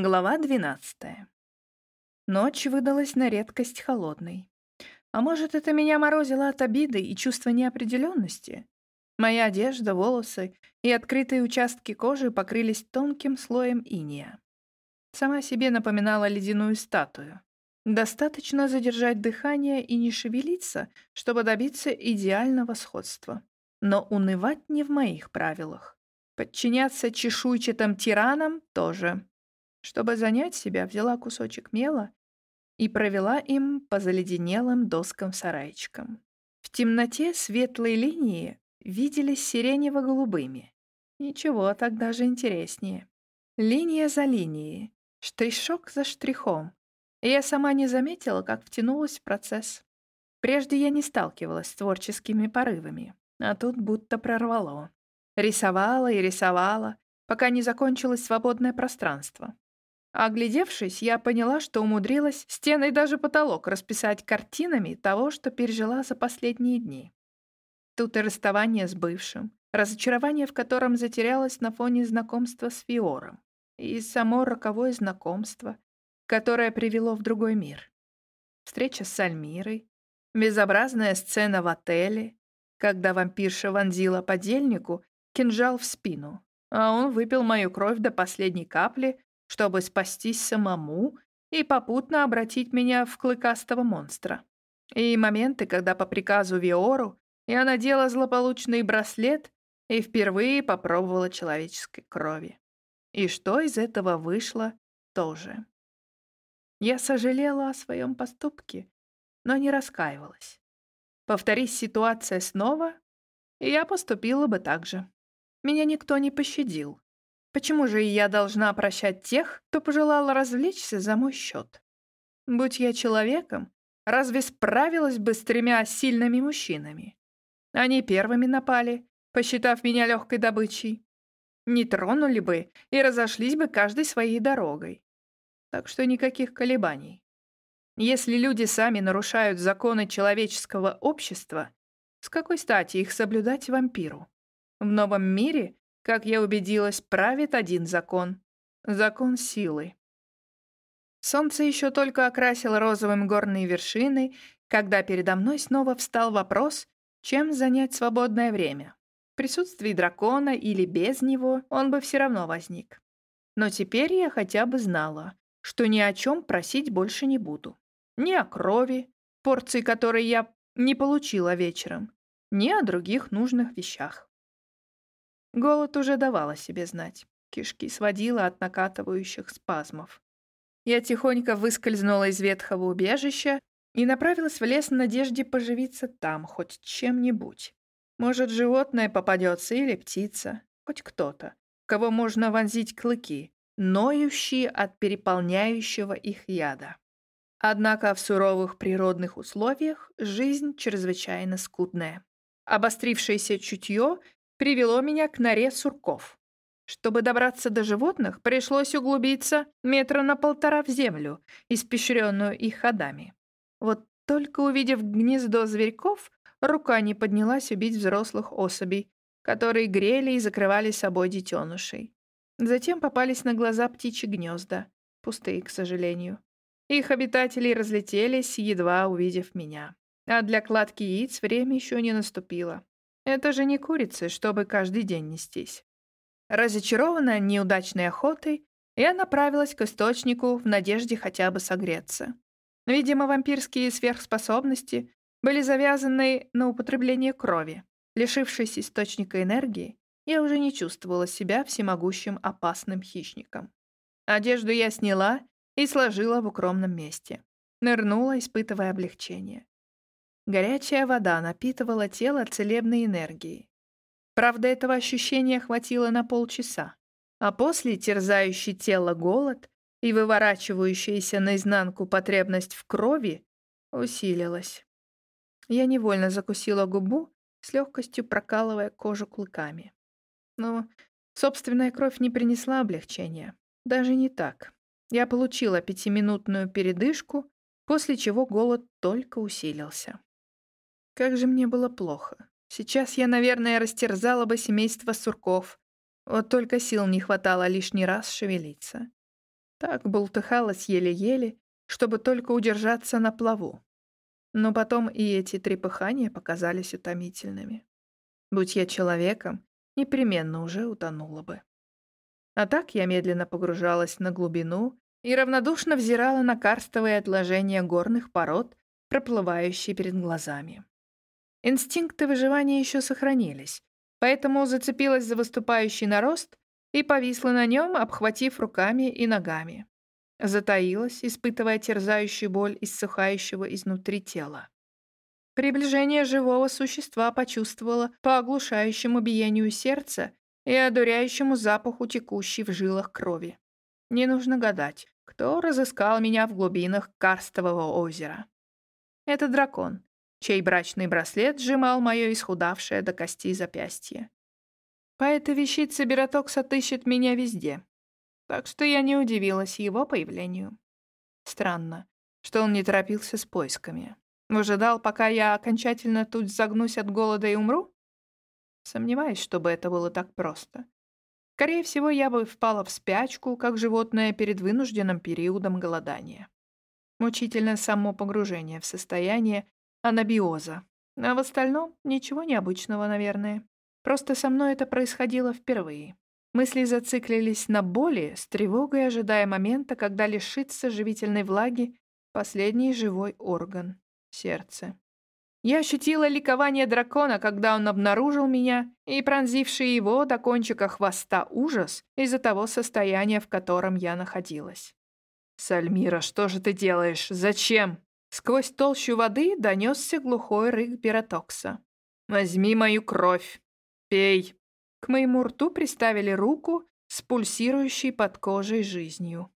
Глава 12. Ночь выдалась на редкость холодной. А может, это меня морозило от обиды и чувства неопределенности? Моя одежда, волосы и открытые участки кожи покрылись тонким слоем иния. Сама себе напоминала ледяную статую. Достаточно задержать дыхание и не шевелиться, чтобы добиться идеального сходства. Но унывать не в моих правилах. Подчиняться чешуйчатым тиранам тоже. Чтобы занять себя, взяла кусочек мела и провела им по заледенелым доскам-сарайчикам. В темноте светлые линии виделись сиренево-голубыми. Ничего, так даже интереснее. Линия за линией, штришок за штрихом. И я сама не заметила, как втянулась в процесс. Прежде я не сталкивалась с творческими порывами, а тут будто прорвало. Рисовала и рисовала, пока не закончилось свободное пространство. Оглядевшись, я поняла, что умудрилась стены и даже потолок расписать картинами того, что пережила за последние дни. Тут и расставание с бывшим, разочарование в котором затерялось на фоне знакомства с Фиором, и само роковое знакомство, которое привело в другой мир. Встреча с Сальмирой, безобразная сцена в отеле, когда вампирша вонзила подельнику кинжал в спину, а он выпил мою кровь до последней капли, чтобы спастись самому и попутно обратить меня в клыкастого монстра. И моменты, когда по приказу Виору я надела злополучный браслет и впервые попробовала человеческой крови. И что из этого вышло, тоже. Я сожалела о своем поступке, но не раскаивалась. Повторись ситуация снова, и я поступила бы так же. Меня никто не пощадил. Почему же я должна прощать тех, кто пожелал развлечься за мой счет? Будь я человеком, разве справилась бы с тремя сильными мужчинами? Они первыми напали, посчитав меня легкой добычей. Не тронули бы и разошлись бы каждой своей дорогой. Так что никаких колебаний. Если люди сами нарушают законы человеческого общества, с какой стати их соблюдать вампиру? В новом мире как я убедилась, правит один закон — закон силы. Солнце еще только окрасило розовым горные вершины, когда передо мной снова встал вопрос, чем занять свободное время. В присутствии дракона или без него он бы все равно возник. Но теперь я хотя бы знала, что ни о чем просить больше не буду. Ни о крови, порции которой я не получила вечером, ни о других нужных вещах. Голод уже давал о себе знать. Кишки сводила от накатывающих спазмов. Я тихонько выскользнула из ветхого убежища и направилась в лес в надежде поживиться там хоть чем-нибудь. Может, животное попадется или птица, хоть кто-то, кого можно вонзить клыки, ноющие от переполняющего их яда. Однако в суровых природных условиях жизнь чрезвычайно скудная. Обострившееся чутье привело меня к норе сурков. Чтобы добраться до животных, пришлось углубиться метра на полтора в землю, испещренную их ходами. Вот только увидев гнездо зверьков, рука не поднялась убить взрослых особей, которые грели и закрывали собой детенышей. Затем попались на глаза птичьи гнезда, пустые, к сожалению. Их обитатели разлетелись, едва увидев меня. А для кладки яиц время еще не наступило. Это же не курицы, чтобы каждый день нестись. Разочарованная неудачной охотой, я направилась к источнику в надежде хотя бы согреться. Видимо, вампирские сверхспособности были завязаны на употребление крови. Лишившись источника энергии, я уже не чувствовала себя всемогущим опасным хищником. Одежду я сняла и сложила в укромном месте. Нырнула, испытывая облегчение. Горячая вода напитывала тело целебной энергией. Правда, этого ощущения хватило на полчаса, а после терзающий тело голод и выворачивающаяся наизнанку потребность в крови усилилась. Я невольно закусила губу, с легкостью прокалывая кожу клыками. Но собственная кровь не принесла облегчения. Даже не так. Я получила пятиминутную передышку, после чего голод только усилился. Как же мне было плохо. Сейчас я, наверное, растерзала бы семейство сурков. Вот только сил не хватало лишний раз шевелиться. Так бултыхалась еле-еле, чтобы только удержаться на плаву. Но потом и эти трепыхания показались утомительными. Будь я человеком, непременно уже утонула бы. А так я медленно погружалась на глубину и равнодушно взирала на карстовые отложения горных пород, проплывающие перед глазами. Инстинкты выживания еще сохранились, поэтому зацепилась за выступающий нарост и повисла на нем, обхватив руками и ногами. Затаилась, испытывая терзающую боль иссыхающего изнутри тела. Приближение живого существа почувствовала по оглушающему биению сердца и одуряющему запаху текущей в жилах крови. Не нужно гадать, кто разыскал меня в глубинах Карстового озера. Это дракон, чей брачный браслет сжимал мое исхудавшее до кости запястье. По этой вещице Бератокс отыщет меня везде, так что я не удивилась его появлению. Странно, что он не торопился с поисками. Выжидал, пока я окончательно тут загнусь от голода и умру? Сомневаюсь, чтобы это было так просто. Скорее всего, я бы впала в спячку, как животное перед вынужденным периодом голодания. Мучительно само погружение в состояние анабиоза. А в остальном ничего необычного, наверное. Просто со мной это происходило впервые. Мысли зациклились на боли, с тревогой ожидая момента, когда лишится живительной влаги последний живой орган сердце. Я ощутила ликование дракона, когда он обнаружил меня, и пронзивший его до кончика хвоста ужас из-за того состояния, в котором я находилась. «Сальмира, что же ты делаешь? Зачем?» Сквозь толщу воды донесся глухой рык пиротокса. «Возьми мою кровь. Пей». К моему рту приставили руку с пульсирующей под кожей жизнью.